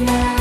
now.